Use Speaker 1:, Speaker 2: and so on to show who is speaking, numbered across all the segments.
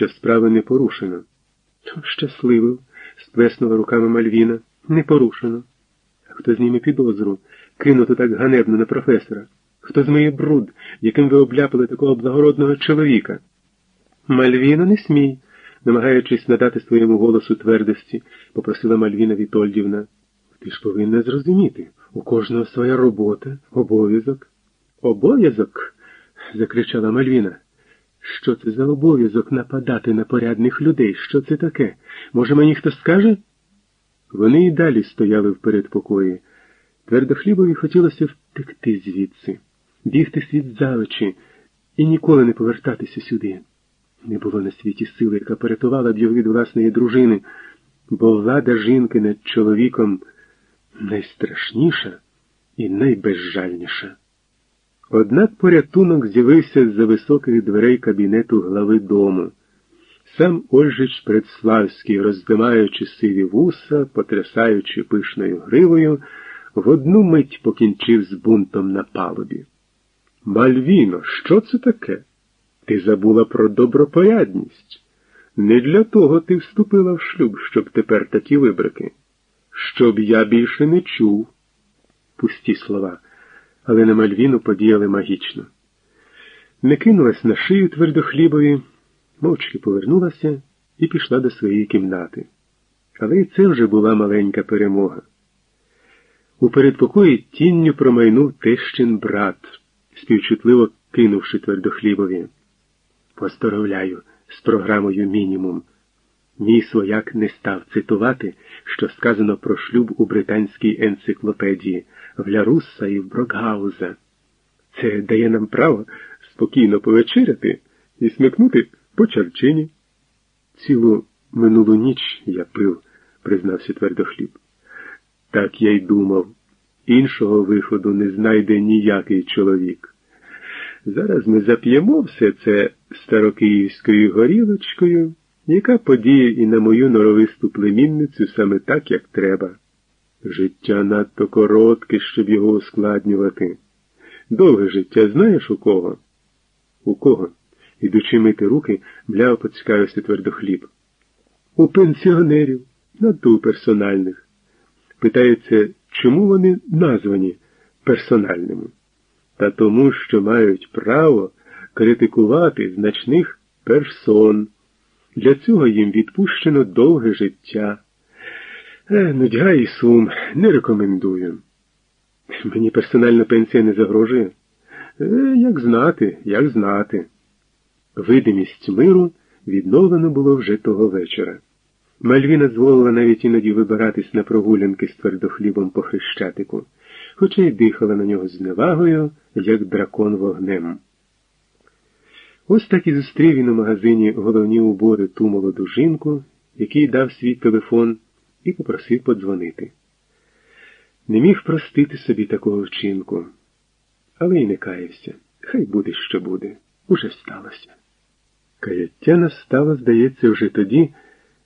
Speaker 1: що справи не порушено. Щасливо, сплеснула руками Мальвіна. Не порушено. Хто зніме підозру, кинуто так ганебно на професора? Хто змиє бруд, яким ви обляпали такого благородного чоловіка? Мальвіно, не смій, намагаючись надати своєму голосу твердості, попросила Мальвіна Вітольдівна. Ти ж повинна зрозуміти, у кожного своя робота, обов'язок. Обов'язок? закричала Мальвіна. Що це за обов'язок нападати на порядних людей? Що це таке? Може, мені хто скаже? Вони і далі стояли в передпокої. Твердохлібові хотілося втекти звідси, бігти світ за очі і ніколи не повертатися сюди. Не було на світі сили, яка порятувала б його від власної дружини, бо влада жінки над чоловіком найстрашніша і найбезжальніша. Однак порятунок з'явився з-за високих дверей кабінету глави дому. Сам Ольжич Предславський, роздимаючи сиві вуса, потрясаючи пишною гривою, в одну мить покінчив з бунтом на палубі. Мальвіно, що це таке? Ти забула про добропорядність. Не для того ти вступила в шлюб, щоб тепер такі вибрики. Щоб я більше не чув. Пусті слова, але на Мальвіну подіяли магічно. Не кинулась на шию твердохлібові, мовчки повернулася і пішла до своєї кімнати. Але і це вже була маленька перемога. У передпокої тінню промайнув тещин брат, співчутливо кинувши твердохлібові. Поздоровляю з програмою мінімум. Мій свояк не став цитувати, що сказано про шлюб у британській енциклопедії в Лярусса і в Брокгауза. Це дає нам право спокійно повечеряти і смикнути по чарчині. Цілу минулу ніч я пив, признався твердохліб. Так я й думав. Іншого виходу не знайде ніякий чоловік. Зараз ми зап'ємо все це старокиївською горілочкою, яка подіє і на мою норовисту племінницю саме так, як треба. Життя надто коротке, щоб його ускладнювати. Довге життя знаєш у кого? У кого? Ідучи мити руки, бляво поцікавився твердохліб. У пенсіонерів, надто у персональних. Питається, чому вони названі персональними? Та тому, що мають право критикувати значних персон. Для цього їм відпущено довге життя. Е, нудьга і сум не рекомендую. Мені персональна пенсія не загрожує. Е, як знати, як знати. Видимість миру відновлено було вже того вечора. Мальвіна дозволила навіть іноді вибиратись на прогулянки з твердохлібом по хрещатику, хоча й дихала на нього з невагою, як дракон вогнем. Ось так і зустрів він у магазині головні убори ту молоду жінку, який дав свій телефон і попросив подзвонити. Не міг простити собі такого вчинку, але й не каявся. Хай буде, що буде, уже сталося. Каяття настало, здається, вже тоді,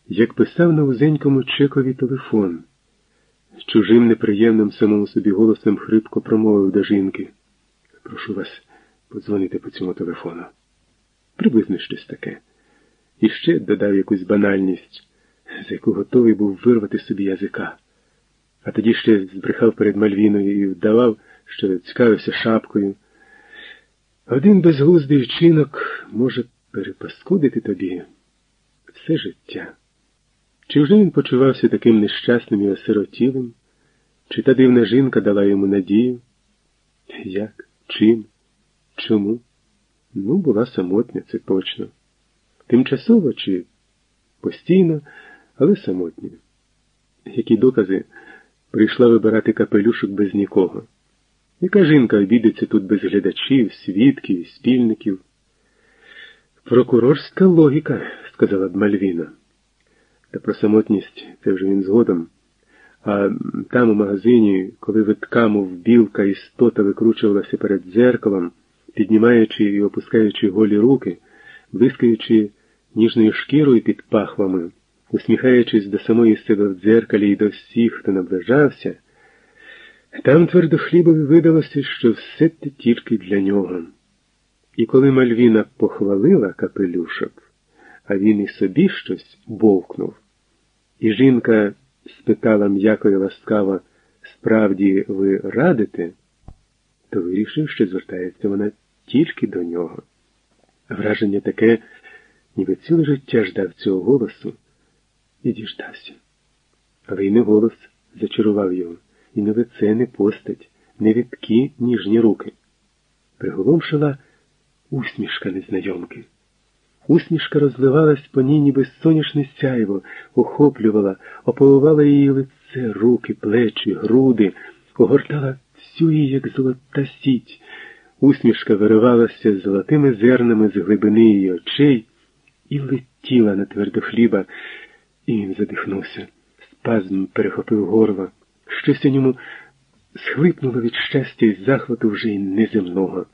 Speaker 1: як писав на узенькому чекові телефон. З чужим неприємним самому собі голосом хрипко промовив до жінки. Прошу вас подзвонити по цьому телефону. Приблизно щось таке. І ще додав якусь банальність, з яку готовий був вирвати собі язика. А тоді ще збрехав перед Мальвіною і вдавав, що цікавився шапкою. Один безглуздий вчинок може перепаскудити тобі все життя. Чи вже він почувався таким нещасним і осиротілим? Чи та дивна жінка дала йому надію? Як? Чим? Чому? Ну, була самотня, це точно. Тимчасово чи постійно, але самотня. Які докази прийшла вибирати капелюшок без нікого? Яка жінка обідеться тут без глядачів, свідків, спільників? Прокурорська логіка, сказала б Мальвіна. Та про самотність це вже він згодом. А там у магазині, коли витка, мов білка істота викручувалася перед дзеркалом, піднімаючи і опускаючи голі руки, блискаючи ніжною шкірою під пахвами, усміхаючись до самої себе в дзеркалі і до всіх, хто наближався, там твердохлібові видалося, що все те тільки для нього. І коли Мальвіна похвалила капелюшок, а він і собі щось бовкнув. І жінка спитала м'яко і ласкаво, справді ви радите, то вирішив, що звертається вона тільки до нього. Враження таке, ніби ціле життя ждав цього голосу і діждався. Але й не голос зачарував його, і не лице, не постать, не відкі ніжні руки. Приголомшила усмішка незнайомки. Усмішка розливалась по ній, ніби сонячне сяйво, охоплювала, оповувала її лице, руки, плечі, груди, огортала всю її, як золота сіть. Усмішка виривалася золотими зернами з глибини її очей і летіла на твердо хліба, і він задихнувся. Спазм перехопив горло. Щось у ньому схлипнуло від щастя і захвату вже й неземного.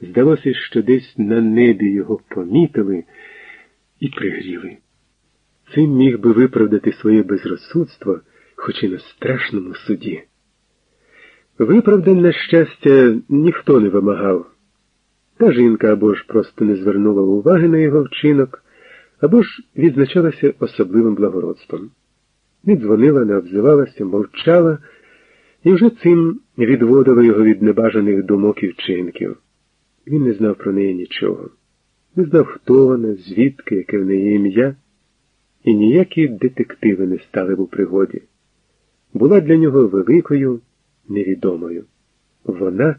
Speaker 1: Здалося, що десь на небі його помітили і пригріли. Цим міг би виправдати своє безрозсудство, хоч і на страшному суді. Виправдань, на щастя, ніхто не вимагав. Та жінка або ж просто не звернула уваги на його вчинок, або ж відзначалася особливим благородством. Не дзвонила, не обзивалася, мовчала і вже цим відводила його від небажаних думок і вчинків. Він не знав про неї нічого, не знав, хто вона, звідки, яке в неї ім'я, і ніякі детективи не стали в у пригоді. Була для нього великою, невідомою. Вона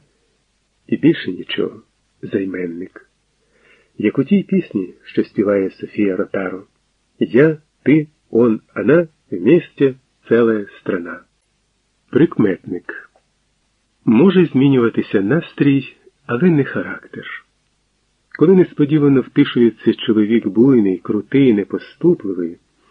Speaker 1: і більше нічого, займенник. Як у тій пісні, що співає Софія Ротаро Я, ти, он, она, вместе целая страна. Прикметник. Може змінюватися настрій але не характер. Коли несподівано втишується чоловік буйний, крутий, непоступливий,